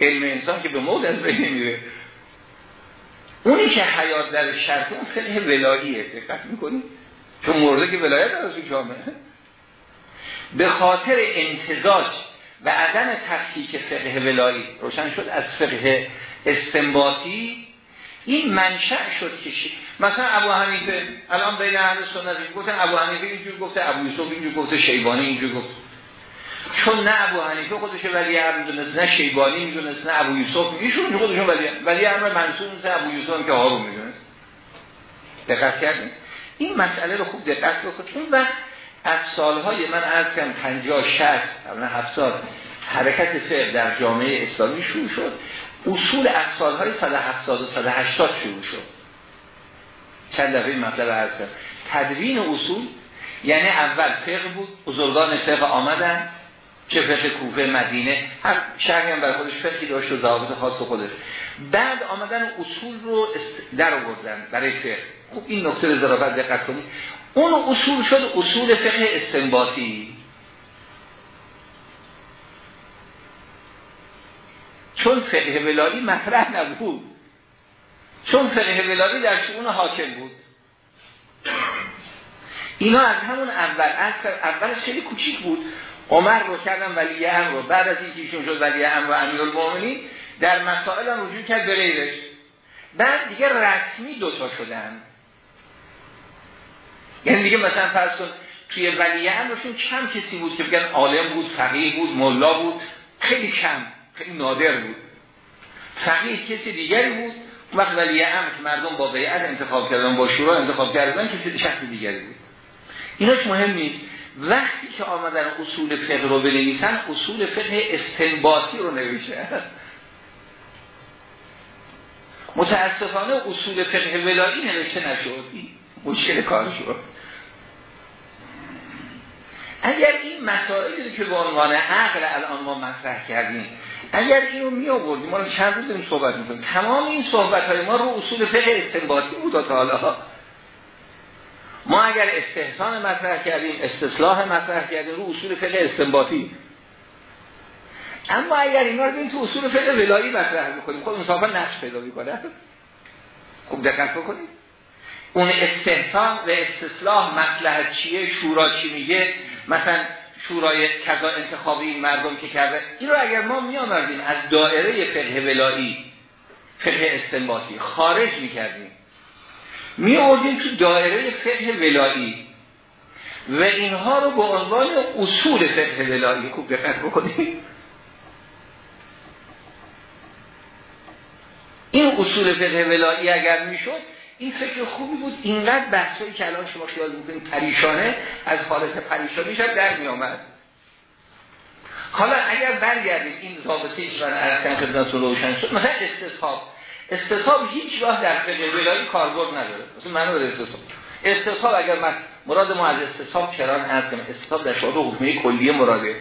علم انسان که به موت از بین میره. اونی که حیات در شرط اون فقه ولاییه. دقت می‌کنیم چون مرده که ولایت از جامعه. به خاطر انتزاج و عدم تفکیک فقه ولایی روشن شد از فقه استنباطی این منشأ شد که مثلا ابو حنیفه الان بین اهل سنت گفتن ابو حنیفه اینجور گفته ابو یوسف اینجور گفته شیبانی اینجور گفت چون نه ابو حنیفه خودش ولی امر می‌دونست نه شیبانی می‌دونست نه ابو یوسف ایشون خودشون ولی ولی امر منصور ابو یوسف که هارون می‌دونست. دقت کردین؟ این مسئله رو خوب دقت بکنید و از سالهای من از کم 50 60 قبل 70 حرکت فقه در جامعه اسلامی شروع شد. اصول از سالهای 170 و 180 شروع شد. چند دفعه این مطلب عرض کرد تدوین اصول یعنی اول فقه بود بزرگان فقه آمدن. چه فقه کوفه مدینه هر شهری هم برای خودش فقهی داشت و ضوابط خاص خودش. بعد آمدن اصول رو در آوردن برای فقه. خوب این نکته به ظرافت دقت کنید. اون اصول شد اصول فقه استنباطی. چون فقه ولایی مطرح نبود. چون فقه ولایی در شؤون حاکم بود. اینا از همون اول اولش خیلی کوچیک بود. عمر رو کردن ولی امر رو. بعد از اینکه ایشون شد ولی امر و امیرالمومنین در مسائل هم رجوع کرد به غیرش. بعد دیگه رسمی دوتا شدن. یعنی دیگه مثلا فرض کن توی ولی امرشون کم کسی بود که بگن عالم بود فقیه بود ملا بود. خیلی کم خیلی نادر بود. فقیه کسی دیگری بود. وقت ولی امر که مردم با بیعت انتخاب کردن با شورا انتخاب کردن کسی شخص دیگری بود. ایناش مهم نیست. وقتی که آمدن اصول فقه رو بنویسن اصول فقه استنباطی رو نویشه متاسفانه اصول فقه ولایی نوشته نشد. مشکل کار شد. اگر این مسائلی که به عنوان عقل الان ما مطرح کردیم اگر اینو می آوردیم ما چند روز داریم صحبت می‌کنیم. تمام این صحبت های ما رو اصول فقه استنباطی بود تا حالا. ما اگر استحسان مطرح کردیم استصلاح مطرح کردیم رو اصول فقه استنباطی. اما اگر اینا رو تو اصول فقه ولایی مطرح می‌کنیم خود انصافا نقش پیدا می‌کنه. خوب دقت بکنید. اون استحسان و استصلاح مطلح چیه؟ شورا چی میگه؟ مثلا شورای کذا انتخابی این مردم که کرده این رو اگر ما می آمردیم از دائره فقه ولایی فقه استنباطی خارج می کردیم می آوردیم تو دائره فقه ولایی. و اینها رو به عنوان اصول فقه ولایی خوب دقت بکنید این اصول فقه ولایی اگر می‌شد این فکر خوبی بود. اینقدر بحثایی که الان شما خیال می‌کنید پریشانه از حالت پریشانی شد در می آمد حالا اگر برگردیم این رابطه ایش برای ارکان خدمت روشن شد مثلا استصحاب استصحاب هیچ راه در فقه ولایی کاربرد نداره. مثلا من داره استصحاب استصحاب اگر من مراد ما از استصحاب کران هست؟ کنم استصحاب در شواهد حکمی کلیه مراده.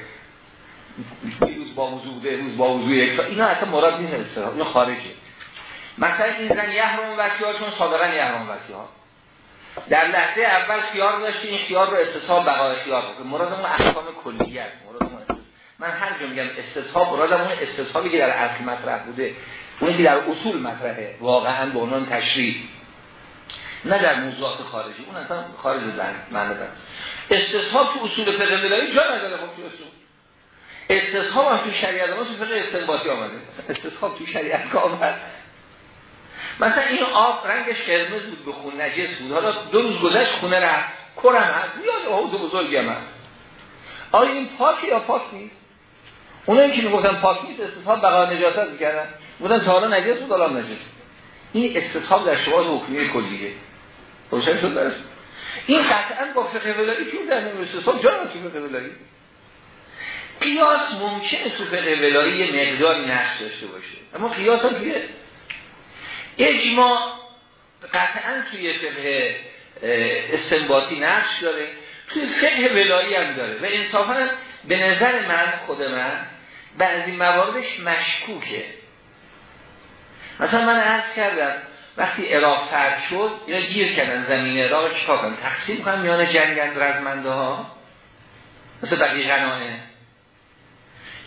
روز با وضوع بوده روز با وضوع یک اینا اصلا مراد نیست استصحاب اینا خارجه. مثلا این زن یحرم وسیعا چون سابقا یحرم وسیعا. در لحظه اول خیار داشتی این خیار رو استصحاب بقای خیار بود مراد اون احکام کلیه است مراد من هر جا میگم استصحاب مراد اون استصحابی که در اصل مطرح بوده. اونی در اصول مطرحه. واقعا به عنوان تشریح. نه در موضوعات خارجی. اون اصلا خارج زن معنی استصحاب تو اصول فقه ولایی جا نداره خب تو اصول. استصحاب هم تو شریعت ما تو فقه استنباطی آمده. استصحاب تو شریعت که آمد. مثلا این آب رنگش قرمز بود به خون نجس بود. حالا دو روز گذشت خونه رفت. کرم هست. یاد حوض بزرگی هم هست. آیا این پاکی یا پاک نیست؟ اونایی که می‌گفتن پاک نیست استصحاب بقا نجاست می‌کردن. بودن تا حالا نجس بود الان نجس این استصحاب در شواهد حکمی کلیه. روشن شد برش این قطعا با فقه ولایی که در نمی استصحاب جا تو فقه ولایی. قیاس ممکنه تو فقه ولایی مقداری نقش داشته باشه. اما قیاس هم توی اجماع قطعا توی فقه استنباطی نقش داره. توی فقه ولایی هم داره. و انصافا به نظر من خود من بعضی مواردش مشکوکه. مثلا من عرض کردم وقتی عراق فرد شد یا گیر کردن زمین عراق کنن؟ تقسیم کنن میان جنگند رزمنده ها مثل بقیه غنانه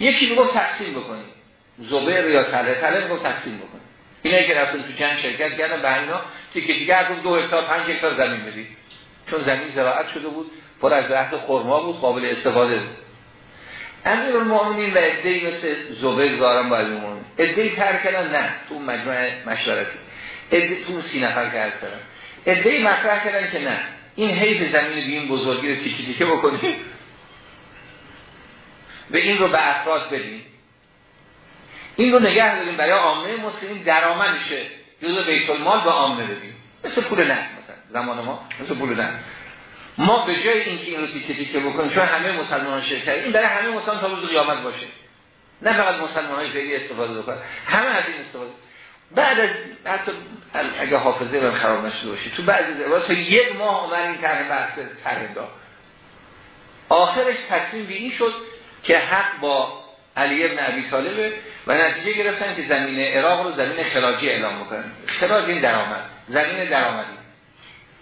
یکی می‌گفت تقسیم بکنید زبر یا تله تله می‌گفت تقسیم بکنید اینایی که رفتن تو جنگ شرکت کردن به اینا تیکه هر دو هکتار پنج هکتار زمین بدید چون زمین زراعت شده بود پر از درخت خرما بود قابل استفاده بود. امیر المؤمنین و ادهی مثل زبیر زارم باید ادهی تر کردن؟ نه. تو مجموعه مشورتی. ادهی تو سی نفر که هست کردن ادهی مطرح کردن که نه. این حیث زمین بیم بزرگی رو تیکه تیکه بکنیم؟ و این رو به افراد بدیم. این رو نگه داریم. برای عامه مسلمین درآمدشه جزء بیت المال به عامه بدیم. مثل پول نه مثلا. زمان ما مثل پول نه. ما به جای اینکه این رو تیکه تیکه بکنیم چون همه مسلمان شرکت این برای همه مسلمان تا روز قیامت باشه. نه فقط مسلمان های فعلی استفاده بکنن همه از این استفاده. بعد از حتی اگه حافظه من خراب نشده باشه تو بعضی تا یک ماه عمر این طرح بحث طرح آخرش تصمیم بینی شد که حق با علی ابن عبی طالبه و نتیجه گرفتن که زمین عراق رو زمین خراجی اعلام بکنن. خراج این درآمد زمین درآمدی.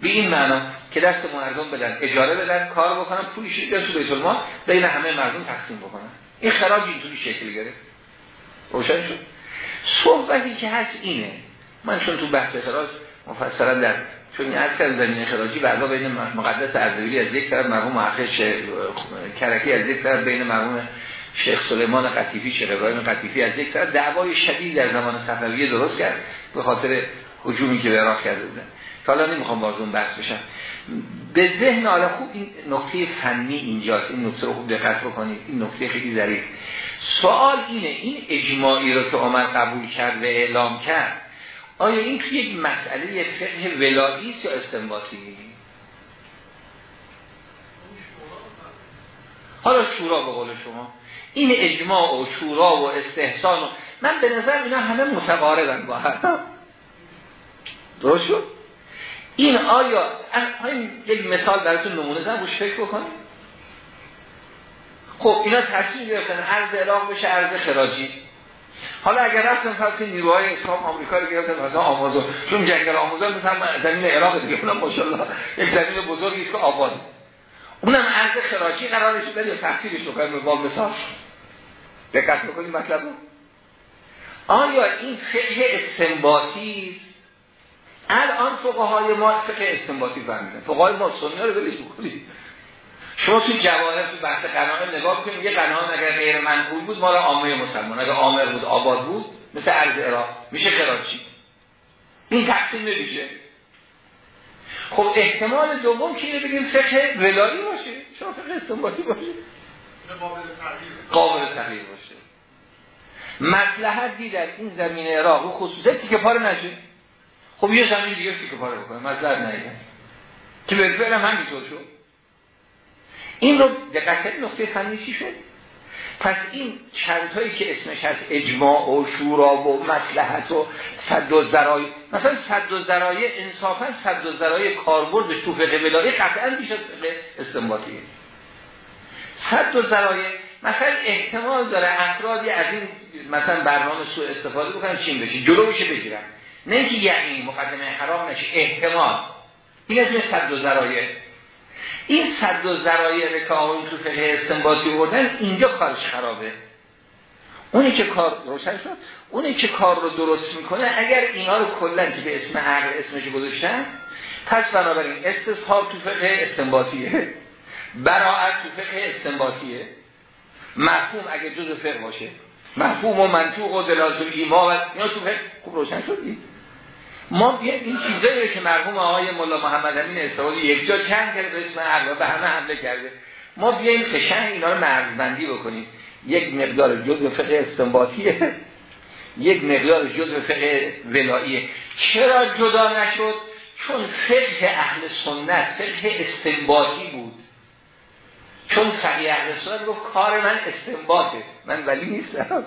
به این معنا که دست مردم بدن اجاره بدن کار بکنن پولش رو تو بیت المال بین همه مردم تقسیم بکنن. این خراج اینطوری شکل گرفت. روشن شد. صحبتی که هست اینه. من چون تو بحث خراج مفصلا در چون از زمین خراجی بعدا بین مقدس اردبیلی از یک طرف مرحوم محقق کرکی از یک طرف بین مرحوم شیخ سلیمان قطیفی شیخ ابراهیم قطیفی از یک طرف. دعوای شدید در زمان صفویه درست کرد به خاطر هجومی که به عراق کرده بودن. حالا نمی‌خوام باز اون بحث بشم. به ذهن حالا خوب این نقطه فنی اینجاست این نقطه رو خوب دقت بکنید این نقطه خیلی ظریف. سوال اینه این اجماعی رو که عمر قبول کرد و اعلام کرد آیا این توی یک مسئله فقه ولایی یا استنباطی؟ حالا شورا به قول شما. این اجماع و شورا و استحسان و من به نظر اینا همه متقاربن با هم. درست شد؟ این آیا یک مثال براتون نمونه زن روش فکر بکنید. خب اینا تصمیم گرفتن ارز عراق بشه ارز خراجی. حالا اگر رفتن فرض نیروهای اسلام آمریکا رو گرفتن مثلا آمازون. چون جنگل آمازون مثلا زمین عراق دیگه اونم ماشاءالله یک زمین بزرگی است که آباد. اونم ارز خراجی قرارش بده تفسیرش رو کنیم باب بساز دقت بکنید مطلب آیا این فقه استنباطی الان فقهای ما فقه استنباطی فهمیدن. فقهای ما سنی رو بلیش بکنید شما توی جواهر تو بحث قناعه نگاه کنید یه قناعه اگر غیر منقول بود ما را عامه مسلمان. اگر عامر بود آباد بود مثل عرض عراق. میشه کراچی این تقسیم نمیشه. خب احتمال دوم که بگیم فقه ولایی باشه. شما فقه استنباطی باشه. قابل تغییر باشه. مصلحت در این زمین عراق و خصوصیتی که پاره نشه. خب یه زمین دیگه که پاره بکنه؟ مصلحت نیده که به فعلا همینطور شد. این رو دقت نقطه فنی چی شد؟ پس این هایی که اسمش هست اجماع و شورا و مسلحت و صد و ذرای مثلا صد و ذرای انصافا صد و ذرای کاربرد تو فقه ولایی قطعا بیش از فقه استنباطیه صد و ذرای مثلا احتمال داره افرادی از این مثلا برنامه سوء استفاده بکنن چین بشه جلو بشه بگیرن. نه اینکه یعنی مقدمه حرام نشه احتمال. این اسمش صد و ذرایه این صد و ذرایع که آقایون تو فقه استنباطی بردن اینجا کارش خرابه. اونی که کار روشن شد اونی که کار رو درست می‌کنه اگر اینا رو کلا که به اسم عقل اسمش گذاشتن پس بنابراین استصحاب تو فقه استنباطیه. براعت تو فقه استنباطیه. مفهوم اگه جز فقه باشه. مفهوم و منطوق و دلالت ایما و اینا تو فقه خوب روشن شدی ما این چیزایی که مرحوم آقای مولا محمد امین استفاده یک جا چند کرده به اسم عقل به همه حمله کرده. ما بیایم قشنگ اینا رو مرزبندی بکنیم. یک مقدار جزء فقه استنباطیه. یک مقدار جزء فقه ولاییه. چرا جدا نشد؟ چون فقه اهل سنت فقه استنباطی بود. چون فقه اهل سنت گفت کار من استنباطه. من ولی نیستم.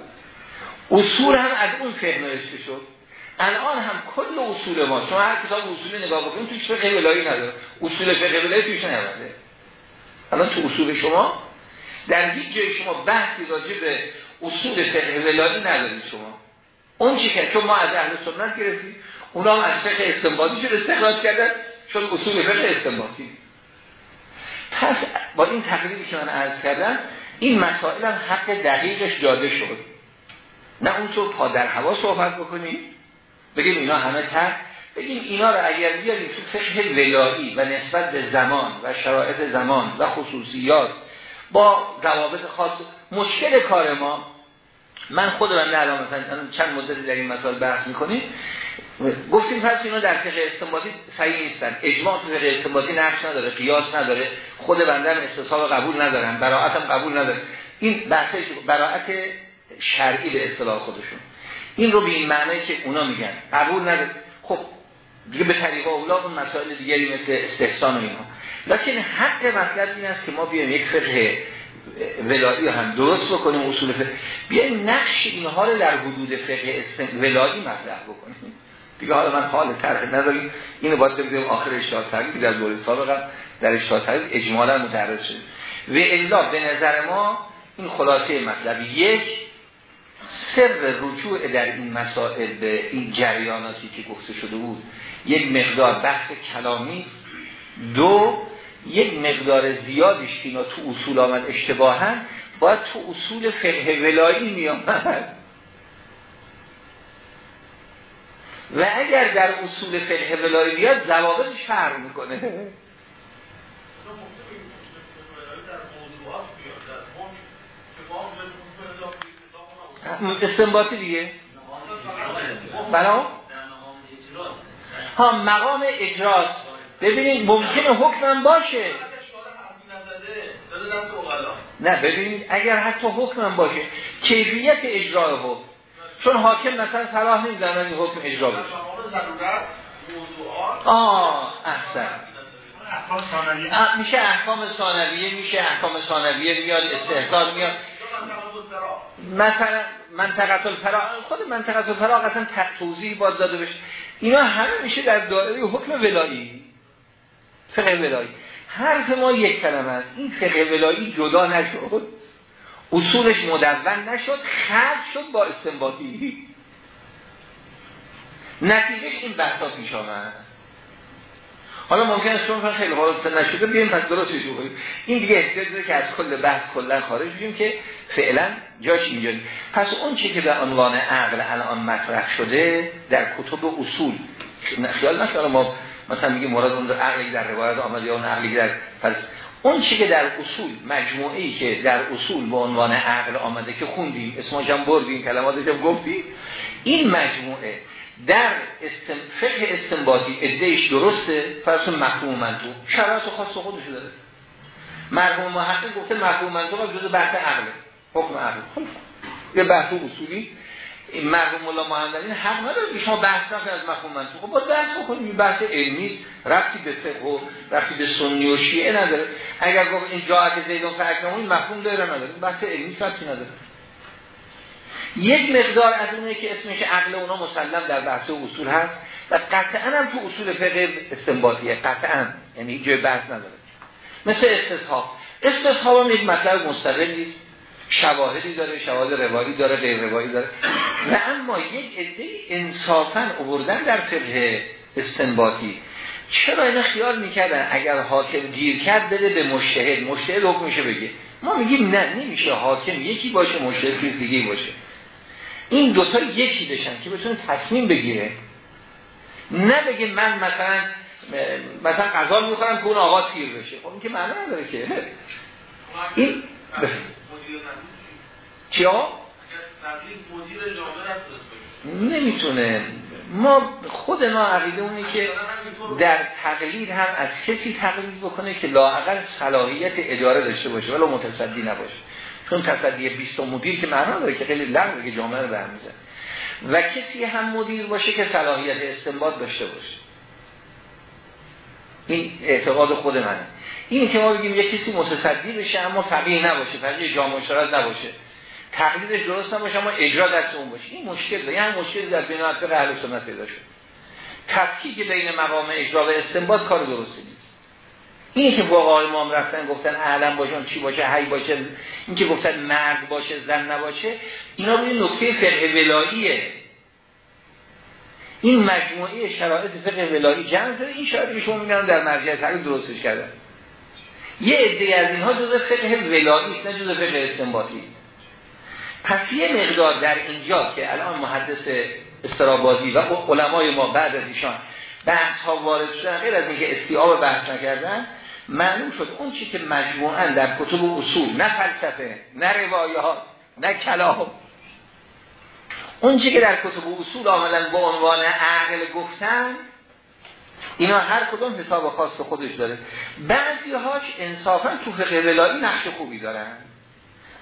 اصول هم از اون فقه نوشته شد. الان هم کل اصول ما شما هر کتاب اصول نگاه بکنید توش فقه ولایی نداره. اصول فقه ولایی توش نمیده الان تو اصول شما در هیچ جای شما بحثی راجع به اصول فقه ولایی ندارید شما. اون چی که چون ما از اهل سنت گرفتیم اونا هم از فقه استنباطی شد استخراج کردن چون اصول فقه استنباطی. پس با این تقریبی که من عرض کردم این مسائل هم حق دقیقش داده شد. نه اون تو پا در هوا صحبت بکنیم بگیم اینا همه تر. بگیم اینا رو اگر بیاریم تو فقه ولایی و نسبت به زمان و شرایط زمان و خصوصیات با روابط خاص مشکل کار ما من خود بنده الان مثلا چند مدتی در این مسائل بحث می‌کنیم. گفتیم پس اینا در فقه استنباطی صحیح نیستن. اجماع تو فقه استنباطی نقش نداره قیاس نداره. خود بنده هم قبول ندارن براعت هم قبول نداره این بحث براعت شرعی به اصطلاح خودشون. این رو به این معنی که اونا میگن. قبول نداره خب دیگه به طریق اولا اون مسائل دیگری مثل استحسان و اینا لیکن حق مطلب این است که ما بیایم یک فقه ولایی هم درست بکنیم اصول فقه. بیایم نقش اینها رو در حدود فقه ولایی مطرح بکنیم. دیگه حالا من حال طرح نداریم اینو باید بگیم آخر اشتاد تحریف در دوره سابقا در اشتاد تحریف اجمالا متعرض شد و الا به نظر ما این خلاصه مطلب. یک سر رجوع در این مسائل به این جریاناتی که گفته شده بود یک مقدار بحث کلامی دو یک مقدار زیادیش که اینا تو اصول آمد اشتباهن باید تو اصول فقه ولایی می آمد و اگر در اصول فقه ولایی بیاد ضوابطش فرق می‌کنه. استنباطی دیگه. بلا ها مقام اجراست. ببینید ممکنه حکمم باشه. نه ببینید اگر حتی حکمم باشه کیفیت اجرای حکم. چون حاکم مثلا صلاح نمیدن این حکم اجرا بشه. آه احسن. میشه احکام ثانویه میشه احکام ثانویه میاد استحقاق میاد مثلا منطقه الفراغ خود منطقه الفراغ اصلا توضیح باز داده بشه. اینا همه میشه در دایره حکم ولایی. فقه ولایی. حرف ما یک کلمه است. این فقه ولایی جدا نشد. اصولش مدون نشد. خرد شد با استنباطی. نتیجه این بحثات پیش حالا ممکن است چون خیلی حالت نشده بیایم پس درست کنیم. این دیگه احتیاج که از کل بحث کلا خارج بشیم که فعلا جاش اینجا. پس اون چی که به عنوان عقل الان مطرح شده در کتب اصول خیال نکنه ما مثلا میگه مراد اون عقلی در روایت آمده یا اون عقلی در پس اون چی که در اصول مجموعه ای که در اصول به عنوان عقل آمده که خوندیم اسمش هم بردیم کلماتش هم گفتیم این مجموعه در استم... فقه استنباطی ادهش درسته فرسون مفهوم منطوق. شرایط خاص خودش داره. مرحوم محقق گفته مفهوم منطوق جز بحث عقله. حکم عقل. خب. یه بحث اصولی. مرحوم الله محمدین حق نداره که شما بحث نکنید از مفهوم منطوق با بحث بکنید. این بحث علمی رفتی به فقه و رفتی به سنی و شیعه نداره. اگر گفت این جاعت زیدون این مفهوم داره نداره. بحث علمی رفتی نداره. یک مقدار از اونه که اسمش عقل اونا مسلم در بحث و اصول هست و قطعا هم تو اصول فقه استنباطیه قطعا. یعنی جای بحث نداره. مثل استصحاب. استصحاب هم یک مطلب مستقل نیست. شواهدی داره شواهد روایی داره غیر روایی داره. و اما یک عده انصافا آوردن در فقه استنباطی. چرا اینا خیال می‌کردن اگر حاکم گیر کرد بده به مشتهد مشتهد حکمشه بگه. ما میگیم نه نمیشه حاکم یکی باشه مشتهد دیگه باشه. این دوتا یکی بشن که بتونه تصمیم بگیره. نه بگه من مثلا مثلا قضا می‌خورم که اون آقا تیر بشه. خب این که معنی نداره که. این چیا؟ نمی‌تونه. ما خود ما عقیده اونه که در تقلید هم از کسی تقلید بکنه که لاعقل صلاحیت اداره داشته باشه ولی متصدی نباشه. چون تصدیه 20 مدیر که معنا داره که خیلی لغزه که جامعه رو برمیزه و کسی هم مدیر باشه که صلاحیت استنباط داشته باشه. این اعتقاد خود منه. این که ما بگیم یک کسی متصدی بشه اما فقیه نباشه فقیه جامعه شرط نباشه. تقلیدش درست نباشه اما اجرا دست اون باشه. این مشکل داره. یعنی مشکل در بین اهل سنت پیدا شد تفکیک بین مقام اجرا و استنباط کار درستی این که واقعا امام رفتن گفتن اعلم باشن چی باشه هی باشه این که گفتن مرد باشه زن نباشه اینا روی نکته فقه ولاییه. این مجموعه شرایط فقه ولایی جمع شده این شرایطی که شما میگن در مرجع تحلیل درستش کردن. یه عده از اینها جزء فقه ولایی نه جزء فقه استنباطی. پس یه مقدار در اینجا که الان محدث استرابازی و علمای ما بعد از ایشان بحث ها وارد شدن غیر از اینکه استیاب بحث نکردن معلوم شد اون چی که مجموعا در کتب اصول نه فلسفه نه روایات نه کلام. اون چی که در کتب اصول آمدن با عنوان عقل گفتن اینا هر کدوم حساب خاص خودش داره. بعضی هاش انصافا تو فقه ولایی نقش خوبی دارن.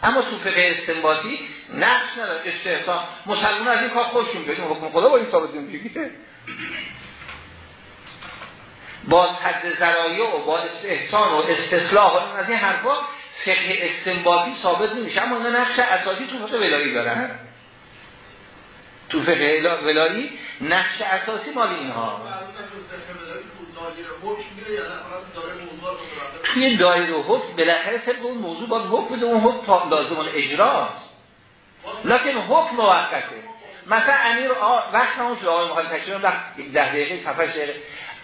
اما تو فقه استنباطی نقش نداره استحسان مسلمان از این کار خوششون بیاد. حکم خدا با این ثابت با حد زرایع و با استحسان و استصلاح و از این حرفا فقه استنباطی ثابت نمیشه. اما اینا نقش اساسی تو فقه ولایی دارن. تو فقه ولایی نقش اساسی مال اینها. توی دایره حکم بالاخره طبق اون موضوع باید حکم بده. اون حکم لازم اجراست لکن حکم موقته. مثلا امیر وقت نمون شده آقای مخالی تکشیران ده دقیقه تفش دقیقه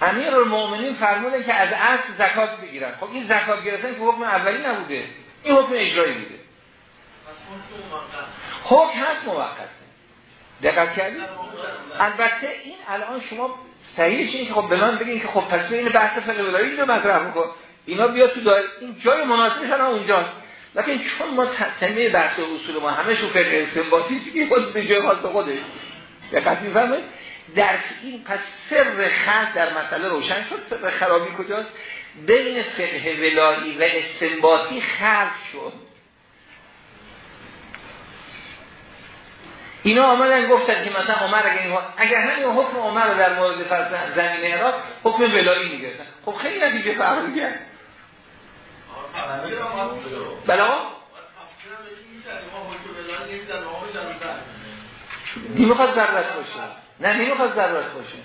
امیر المؤمنین فرمودن که از اصل زکات بگیرن. خب این زکات گرفتن که حکم اولی نبوده. این حکم اجرایی بوده. حکم هست موقت. دقت کردید؟ البته این الان شما صحیحش اینه که خب به من بگین که خب پس این بحث فقه ولایی رو مطرح میکن اینا بیا تو دایر این جای مناسبش الان اونجاست. لیکن چون ما تنمه بحث اصول ما همه شو فقه استنباطی که خود به جای خودش. دقت می‌فهمید در این پس سر خط در مسئله روشن شد. سر خرابی کجاست؟ بین فقه ولایی و استنباطی خلق شد. اینا آمدن گفتن که مثلا عمر اگر, اگر همین حکم عمر رو در مورد زمین عراق حکم ولایی می‌گرفتن. خب خیلی نتیجه فرق میگن بلا نمی‌خواد ضرورت باشه. نه نمی‌خواد ضرورت باشه.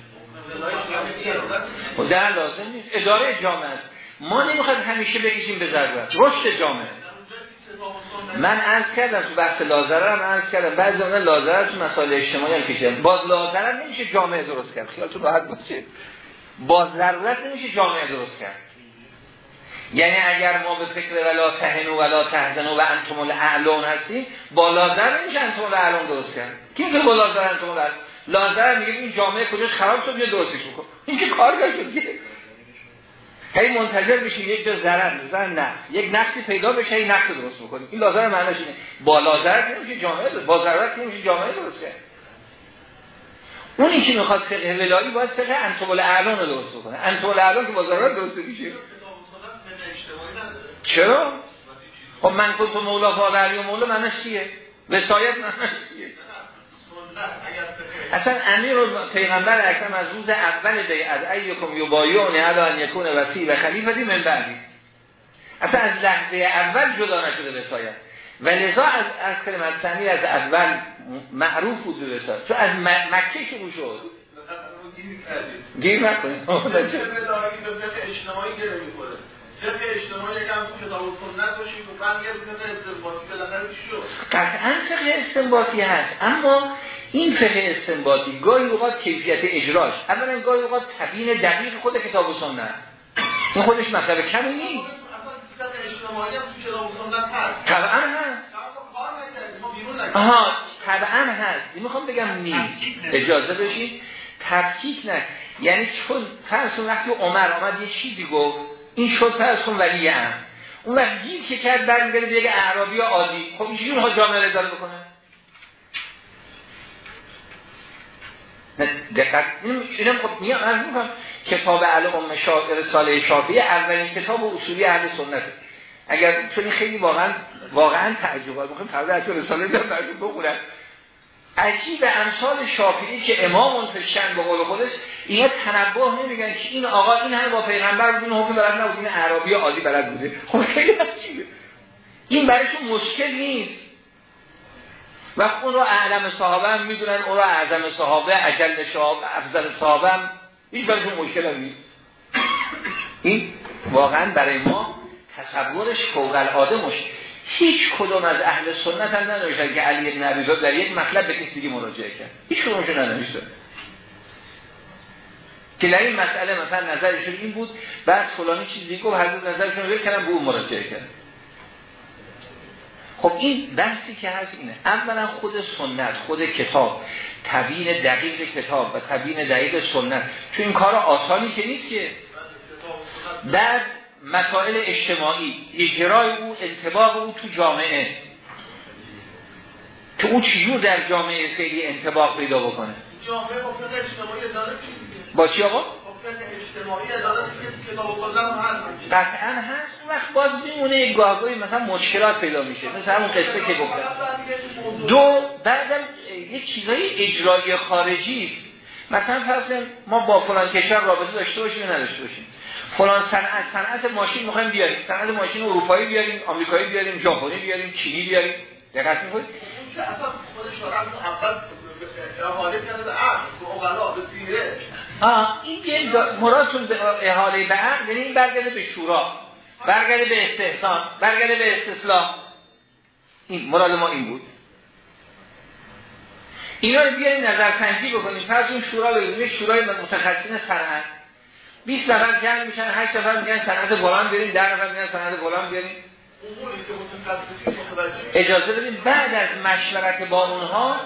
خب در لازم نیست. اداره جامعه است. ما نمی‌خواد همیشه بکشیم به ضرورت. رشد جامعه. من عرض کردم تو بحث لازره هم عرض کردم بعضی اون لازره تو مسائل اجتماعی هم کشیدم باز لازره نمیشه جامعه درست کرد. خیالتون راحت باشه. باز ضرورت نمیشه جامعه درست کرد. یعنی اگر ما به فکر ولا تهنو ولا تهزنو و انتم الاعلون هستیم با لازر نمیشه انتم الاعلون درست کرد. کی که با لازر انتم الاعلون؟ لازر میگه این جامعه کجاش خراب شد یه درستش بکن. این که کارگاه شد. هی منتظر بشیم یک جا ضرر ضرر نقص یک نقصی پیدا بشه این نقص درست بکنیم. این لازم معنیش اینه. با لازر نمیشه جامعه با ضرورت نمیشه جامعه درست کرد. اونی که می‌خواد فقه ولایی باید فقه انتم الاعلون درست بکنه. انتم الاعلون که با ضرورت درست میشه. چرا؟ خب من کنت مولا فاقری و مولا منش چیه؟ وسایت منش چیه؟ اصلا امیر و پیغمبر اکرم از روز اول بیعت ایکم یبایون علی ان یکون وسیع و خلیفتی من بعدی. اصلا از لحظه اول جدا نشده وسایت و لذا از از کلمت از اول معروف بود وسایت چون از مکه شروع شد. گیر نکنید اجتماعی گره می‌خوره. فقه اجتماعی یکم کتاب سنت باشید و بعد یه فقه استنباطی بالاخره چی شد؟ قطعا فقه استنباطی هست اما این فقه استنباطی گاهی اوقات کیفیت اجراش اولا گاهی اوقات تبیین دقیق خود کتاب و سنت. این خودش مطلب کمی نیست. طبعا هست. آها طبعا هست. می‌خوام بگم نیست. اجازه بشید. تفکیک نه. یعنی چون فرسون وقتی عمر آمد یه چیزی گفت این شد فرسون ولی هم. اون وقت گیر که کرد برمیگرده به یک اعرابی عادی. خب اینجوری اونها جامعه رضا بکنه. دقت. اینم خب میگم از میگم کتاب ام شاعر سال شافعی اولین کتاب اصولی اهل سنت. اگر چون خیلی واقعا واقعا تعجب می‌خوام فردا از رساله در بعد بخونم عجیب امثال شافعی که امام منتشن به قول خودش اینا تنبه نمیگن که این آقا این همه با پیغمبر بود این حکم بلد نبود این عربی عادی بلد بوده. خب خیلی عجیبه این برایشون مشکل نیست. و اون رو اعلم صحابه هم می‌دونن اون رو اعظم صحابه عجل صحابه افضل صحابه هم هیچ برایشون مشکل هم نیست. این واقعا برای ما تصورش فوق العاده مشکل. هیچ کدوم از اهل سنت هم نداشتن که علی ابن ابی در یک مطلب به کسی دیگه مراجعه کرد. هیچ کدومشون نداشتن که در این مسئله مثلا نظرشون این بود بعد فلانی چیزی گفت هر نظرشون رو کردن به اون مراجعه کرد. خب این بحثی که هست اینه. اولا خود سنت خود کتاب. تبیین دقیق کتاب و تبیین دقیق سنت. چون این کار آسانی که نیست که. بعد مسائل اجتماعی. اجرای او انتباق او تو جامعه. که او چیور در جامعه خیلی انتباق پیدا بکنه؟ جامعه اجتماعی با چی آقا؟ قطعا هست. وقت باز میمونه یک گاهگاهی مثلا مشکلات پیدا میشه. مثلا همون قصه که گفتم. دو بعدم یک چیزای اجرایی خارجی. مثلا فرض ما با فلان کشور رابطه داشته باشیم نداشته باشیم. فلان صنعت صنعت ماشین می‌خوایم بیاریم. صنعت ماشین اروپایی بیاریم آمریکایی بیاریم ژاپنی بیاریم چینی بیاریم. دقت می‌کنید اصلا خودش اول احاله کرده به عقل به به آه این یه مرادتون به احاله به عقل یعنی این برگرده به شورا برگرده به استحسان برگرده به استصلاح این مراد ما این بود. اینا رو بیاریم نظر سنجی بکنیم. پس اون شورا بگیریم شورای متخصصین صنعت. 20 نفر جمع میشن 8 نفر میگن صنعت فلان بیاریم 10 نفر میگن صنعت فلان بیاریم اجازه بدیم بعد از مشورت با اونها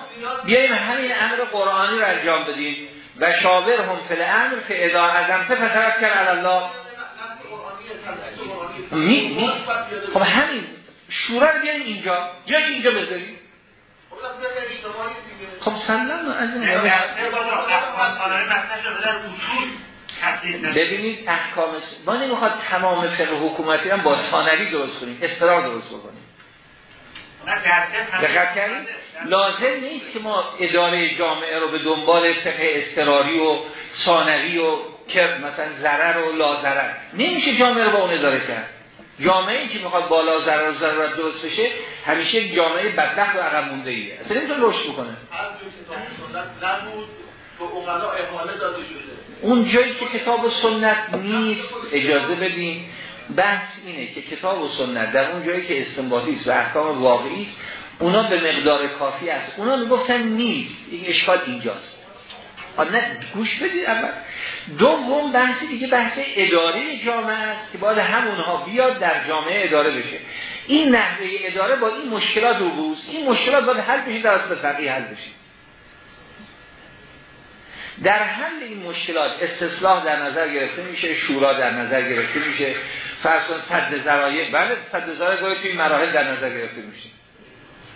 بیایم همین امر قرآنی رو انجام بدیم. و شاور هم فل امر که ادا عزمته فترت کرد الله. می می خب همین. شورا رو بیاین اینجا. جای اینجا بذاریم خب سلام از این ببینید احکام ما نمی‌خواد تمام فقه حکومتی هم با ثانوی درست کنیم. استرار درست بکنیم. دقت کردید لازم نیست که ما اداره جامعه رو به دنبال فقه استراری و ثانوی و که مثلا ضرر و لازرر. نمیشه جامعه رو با اون اداره کرد. جامعه ای که می‌خواد بالا ضرر و ضرورت درست بشه همیشه یک جامعه بدبخت و عقب مونده ایه اصلا نمی‌تونه رشد بکنه. اون جایی که کتاب سنت نیست اجازه بدیم بحث اینه که کتاب و سنت در اون جایی که استنباطی است و احکام واقعی است اونا به مقدار کافی است اونا می‌گفتن نیست. این اشکال اینجاست. نه گوش بدید اول. دوم بحثی دیگه بحث اداره جامعه است که باید همونها بیاد در جامعه اداره بشه. این نحوه اداره با این مشکلات رو این مشکلات باید حل بشه در اصل فقیه حل بشه. در حل این مشکلات استصلاح در نظر گرفته میشه شورا در نظر گرفته میشه. فرض کن صد ذرایع بله صد گاهی توی مراحل در نظر گرفته میشه.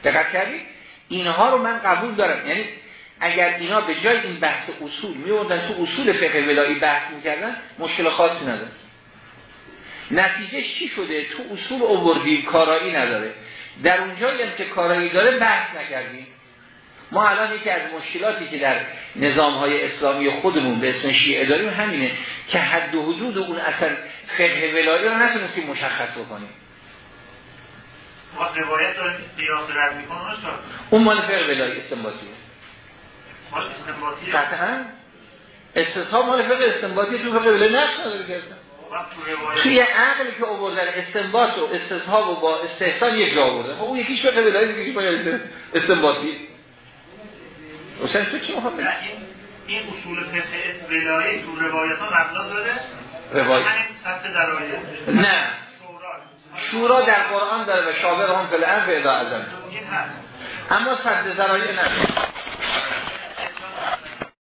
دقت کردید اینها رو من قبول دارم. یعنی اگر اینا به جای این بحث اصول میوردن تو اصول فقه ولایی بحث می‌کردن مشکل خاصی نداره. نتیجه چی شده؟ تو اصول اووردیم کارایی نداره. در اونجایی هم که کارایی داره بحث نکردیم ما الان یکی از مشکلاتی که در نظام های اسلامی خودمون به اسم شیعه داریم همینه که حد و حدود اون اصلا فقه ولایی رو نتونستیم مشخص بکنیم. روایت اون مال فقه ولایی استنباطیه. مال استنباطیه؟ قطعا. استصحاب مال فقه استنباطی تو فقه ولایی نقش نداره که توی عقل که آوردن استنباط و استصحاب و با استحسان یک جا آورده خب اون یکیش فقه ولایی دیگه باید استنباطی حسین تو چی مخواد این اصول فقه ولایی تو روایت ها مبنا داره روایت. نه. شورا در قرآن داره و شابه هم به ادا ازم اما سد زرایه نه